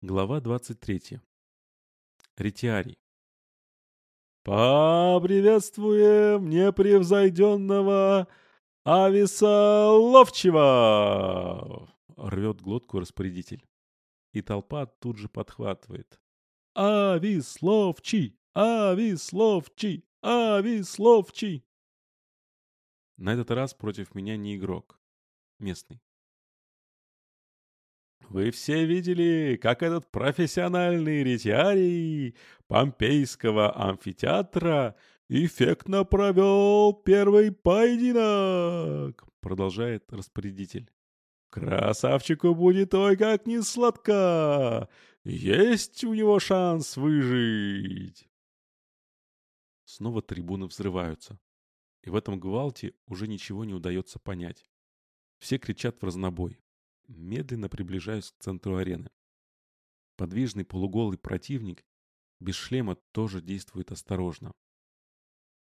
Глава 23. Ретиарий. «Поприветствуем непревзойденного Ависа Ловчего!» — рвет глотку распорядитель. И толпа тут же подхватывает. «Авис Ловчий! Авис Ловчий! Авис Ловчий!» На этот раз против меня не игрок. Местный. Вы все видели, как этот профессиональный ретиарий Помпейского амфитеатра эффектно провел первый поединок, продолжает распорядитель. Красавчику будет ой как не сладко. Есть у него шанс выжить. Снова трибуны взрываются. И в этом гвалте уже ничего не удается понять. Все кричат в разнобой. Медленно приближаюсь к центру арены. Подвижный полуголый противник без шлема тоже действует осторожно.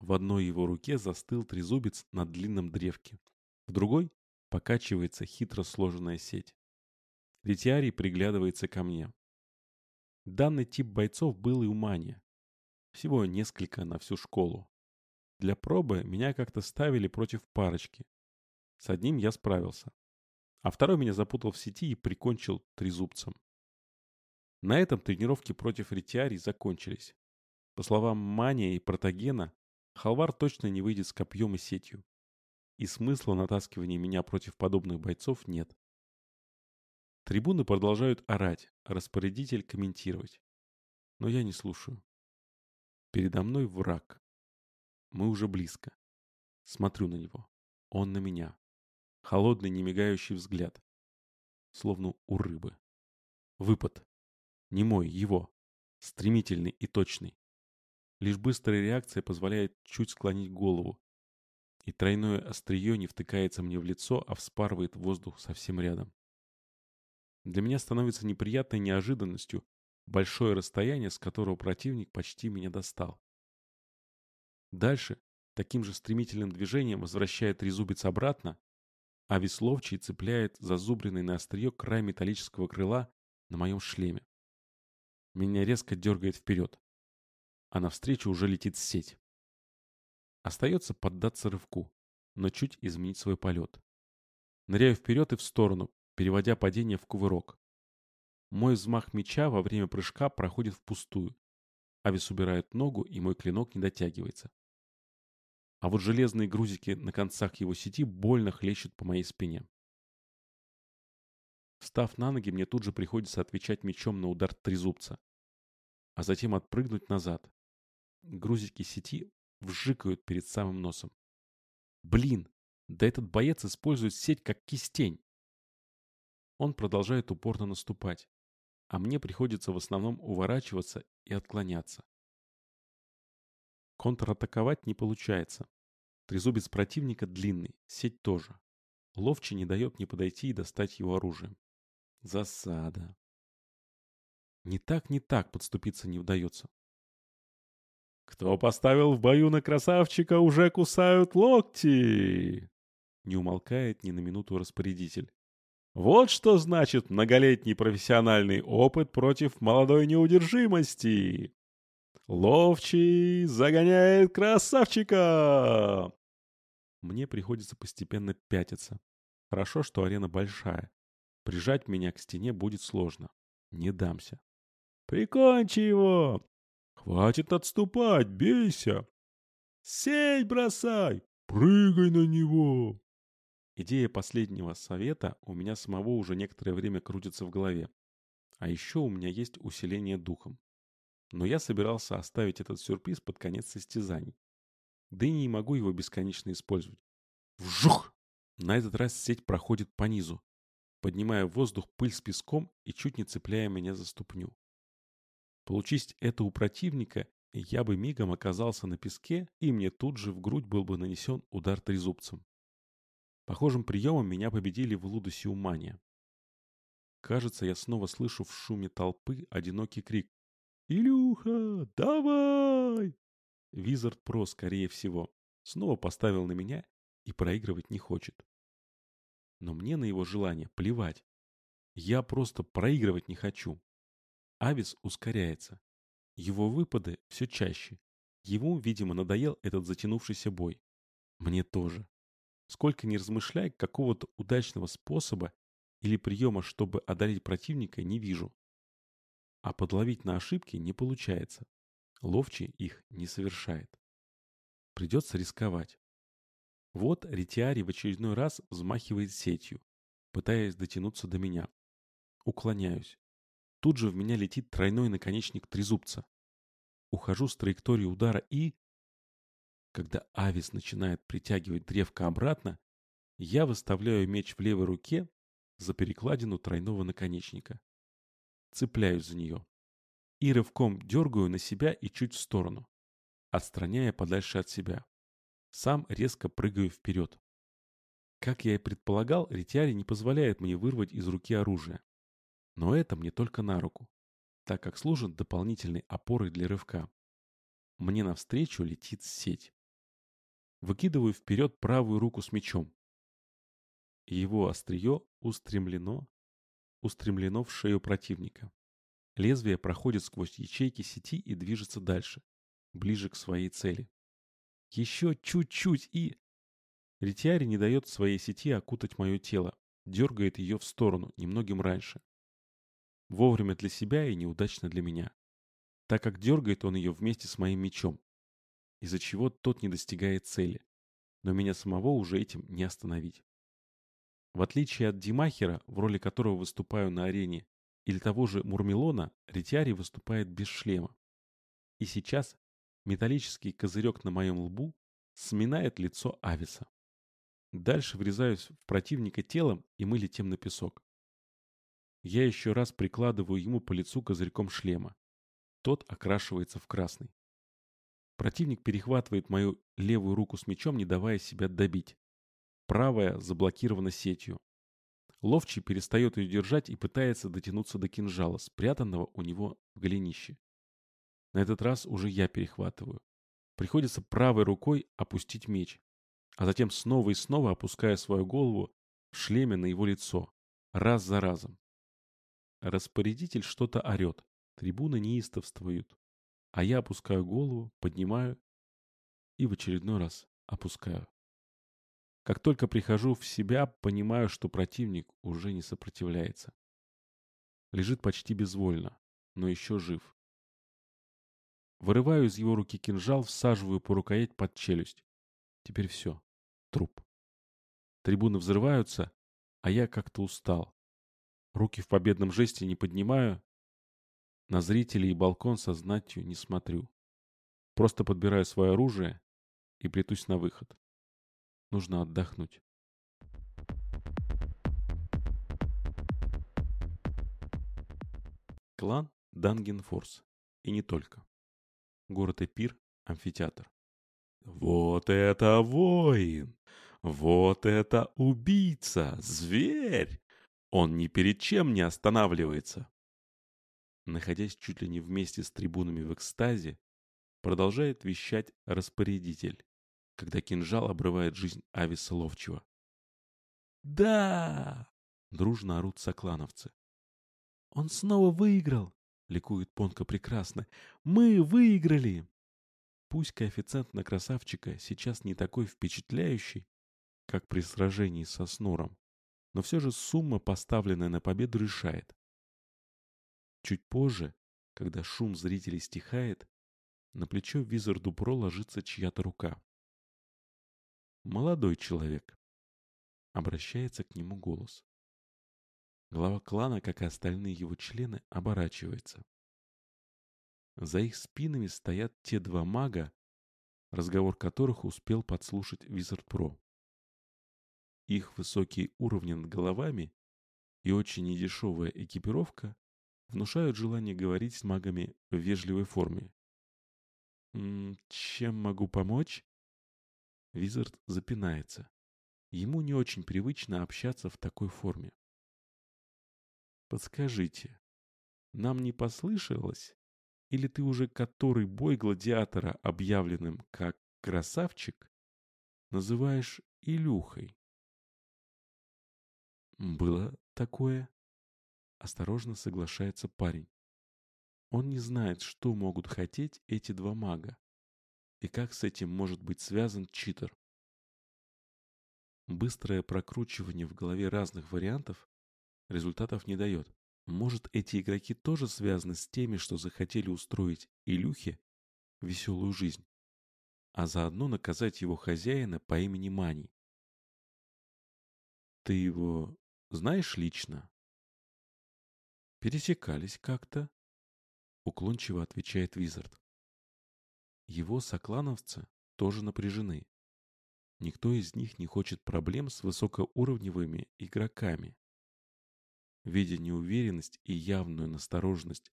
В одной его руке застыл трезубец на длинном древке, в другой покачивается хитро сложенная сеть. Ретиарий приглядывается ко мне. Данный тип бойцов был и у Мани. Всего несколько на всю школу. Для пробы меня как-то ставили против парочки. С одним я справился а второй меня запутал в сети и прикончил трезубцем. На этом тренировки против ретиарий закончились. По словам Мания и Протагена, Халвар точно не выйдет с копьем и сетью. И смысла натаскивания меня против подобных бойцов нет. Трибуны продолжают орать, а распорядитель комментировать. Но я не слушаю. Передо мной враг. Мы уже близко. Смотрю на него. Он на меня. Холодный, немигающий взгляд. Словно у рыбы. Выпад. Не мой, его. Стремительный и точный. Лишь быстрая реакция позволяет чуть склонить голову. И тройное острие не втыкается мне в лицо, а вспарывает воздух совсем рядом. Для меня становится неприятной неожиданностью большое расстояние, с которого противник почти меня достал. Дальше, таким же стремительным движением возвращает трезубец обратно, а весловчий цепляет зазубренный на острие край металлического крыла на моем шлеме. Меня резко дергает вперед, а навстречу уже летит сеть. Остается поддаться рывку, но чуть изменить свой полет. Ныряю вперед и в сторону, переводя падение в кувырок. Мой взмах меча во время прыжка проходит впустую. Авис убирает ногу, и мой клинок не дотягивается а вот железные грузики на концах его сети больно хлещут по моей спине. Встав на ноги, мне тут же приходится отвечать мечом на удар трезубца, а затем отпрыгнуть назад. Грузики сети вжикают перед самым носом. Блин, да этот боец использует сеть как кистень. Он продолжает упорно наступать, а мне приходится в основном уворачиваться и отклоняться. Контратаковать не получается. Трезубец противника длинный, сеть тоже. Ловчий не дает мне подойти и достать его оружием. Засада. Не так, не так подступиться не удается. «Кто поставил в бою на красавчика, уже кусают локти!» Не умолкает ни на минуту распорядитель. «Вот что значит многолетний профессиональный опыт против молодой неудержимости!» Ловчий загоняет красавчика! Мне приходится постепенно пятиться. Хорошо, что арена большая. Прижать меня к стене будет сложно. Не дамся. Прикончи его! Хватит отступать, бейся! Сеть бросай! Прыгай на него! Идея последнего совета у меня самого уже некоторое время крутится в голове. А еще у меня есть усиление духом. Но я собирался оставить этот сюрприз под конец состязаний. Да и не могу его бесконечно использовать. Вжух! На этот раз сеть проходит по низу, поднимая в воздух пыль с песком и чуть не цепляя меня за ступню. Получить это у противника, я бы мигом оказался на песке, и мне тут же в грудь был бы нанесен удар трезубцем. Похожим приемом меня победили в Лудосиумане. Кажется, я снова слышу в шуме толпы одинокий крик «Илюха, давай!» Визард Про, скорее всего, снова поставил на меня и проигрывать не хочет. Но мне на его желание плевать. Я просто проигрывать не хочу. Авис ускоряется. Его выпады все чаще. Ему, видимо, надоел этот затянувшийся бой. Мне тоже. Сколько ни размышляй, какого-то удачного способа или приема, чтобы одолеть противника, не вижу. А подловить на ошибки не получается. Ловчий их не совершает. Придется рисковать. Вот ретиарий в очередной раз взмахивает сетью, пытаясь дотянуться до меня. Уклоняюсь. Тут же в меня летит тройной наконечник трезубца. Ухожу с траектории удара и... Когда Авис начинает притягивать древко обратно, я выставляю меч в левой руке за перекладину тройного наконечника. Цепляюсь за нее. И рывком дергаю на себя и чуть в сторону, отстраняя подальше от себя. Сам резко прыгаю вперед. Как я и предполагал, ретиарий не позволяет мне вырвать из руки оружие. Но это мне только на руку, так как служит дополнительной опорой для рывка. Мне навстречу летит сеть. Выкидываю вперед правую руку с мечом. Его острие устремлено, устремлено в шею противника. Лезвие проходит сквозь ячейки сети и движется дальше, ближе к своей цели. Еще чуть-чуть и... Ретиари не дает своей сети окутать мое тело, дергает ее в сторону немногим раньше. Вовремя для себя и неудачно для меня, так как дергает он ее вместе с моим мечом, из-за чего тот не достигает цели, но меня самого уже этим не остановить. В отличие от Димахера, в роли которого выступаю на арене, или того же Мурмелона, Ретиари выступает без шлема. И сейчас металлический козырек на моем лбу сминает лицо Ависа. Дальше врезаюсь в противника телом, и мы летим на песок. Я еще раз прикладываю ему по лицу козырьком шлема. Тот окрашивается в красный. Противник перехватывает мою левую руку с мечом, не давая себя добить. Правая заблокирована сетью. Ловчий перестает ее держать и пытается дотянуться до кинжала, спрятанного у него в голенище. На этот раз уже я перехватываю. Приходится правой рукой опустить меч, а затем снова и снова опуская свою голову в шлеме на его лицо, раз за разом. Распорядитель что-то орет, трибуны неистовствуют, а я опускаю голову, поднимаю и в очередной раз опускаю. Как только прихожу в себя, понимаю, что противник уже не сопротивляется. Лежит почти безвольно, но еще жив. Вырываю из его руки кинжал, всаживаю по рукоять под челюсть. Теперь все. Труп. Трибуны взрываются, а я как-то устал. Руки в победном жесте не поднимаю. На зрителей и балкон со знатью не смотрю. Просто подбираю свое оружие и плетусь на выход. Нужно отдохнуть. Клан Дангенфорс. И не только. Город Эпир, амфитеатр. Вот это воин! Вот это убийца! Зверь! Он ни перед чем не останавливается. Находясь чуть ли не вместе с трибунами в экстазе, продолжает вещать распорядитель, когда кинжал обрывает жизнь Ависа Ловчего. «Да!» — дружно орут соклановцы. «Он снова выиграл!» — ликует Понка прекрасно. «Мы выиграли!» Пусть коэффициент на красавчика сейчас не такой впечатляющий, как при сражении со Снором, но все же сумма, поставленная на победу, решает. Чуть позже, когда шум зрителей стихает, на плечо Визарду Про ложится чья-то рука. «Молодой человек», — обращается к нему голос. Глава клана, как и остальные его члены, оборачивается. За их спинами стоят те два мага, разговор которых успел подслушать Визард Про. Их высокие уровни над головами и очень недешевая экипировка внушают желание говорить с магами в вежливой форме. «Чем могу помочь?» Визард запинается. Ему не очень привычно общаться в такой форме. «Подскажите, нам не послышалось? Или ты уже который бой гладиатора, объявленным как красавчик, называешь Илюхой?» «Было такое?» Осторожно соглашается парень. Он не знает, что могут хотеть эти два мага. И как с этим может быть связан читер. Быстрое прокручивание в голове разных вариантов результатов не дает. Может, эти игроки тоже связаны с теми, что захотели устроить Илюхе веселую жизнь, а заодно наказать его хозяина по имени Мани. Ты его знаешь лично? Пересекались как-то, уклончиво отвечает Визард. Его соклановцы тоже напряжены. Никто из них не хочет проблем с высокоуровневыми игроками. Видя неуверенность и явную настороженность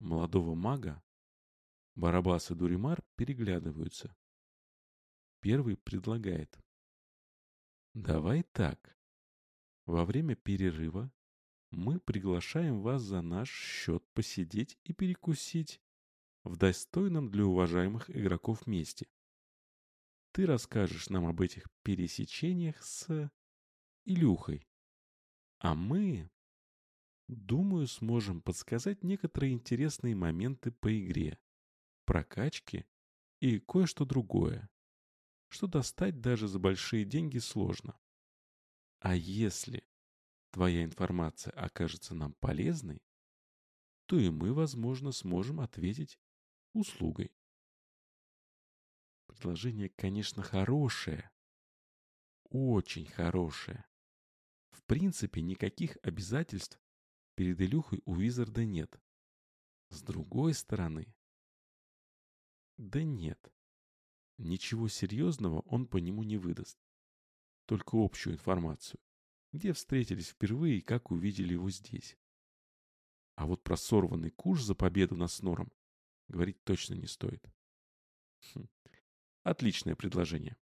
молодого мага, Барабас и Дуримар переглядываются. Первый предлагает. «Давай так. Во время перерыва мы приглашаем вас за наш счет посидеть и перекусить в достойном для уважаемых игроков месте. Ты расскажешь нам об этих пересечениях с Илюхой. А мы, думаю, сможем подсказать некоторые интересные моменты по игре, прокачке и кое-что другое, что достать даже за большие деньги сложно. А если твоя информация окажется нам полезной, то и мы, возможно, сможем ответить услугой. Предложение, конечно, хорошее. Очень хорошее. В принципе, никаких обязательств перед Илюхой у Визарда нет. С другой стороны... Да нет. Ничего серьезного он по нему не выдаст. Только общую информацию. Где встретились впервые и как увидели его здесь. А вот про сорванный куш за победу над Снором говорить точно не стоит. Хм. Отличное предложение.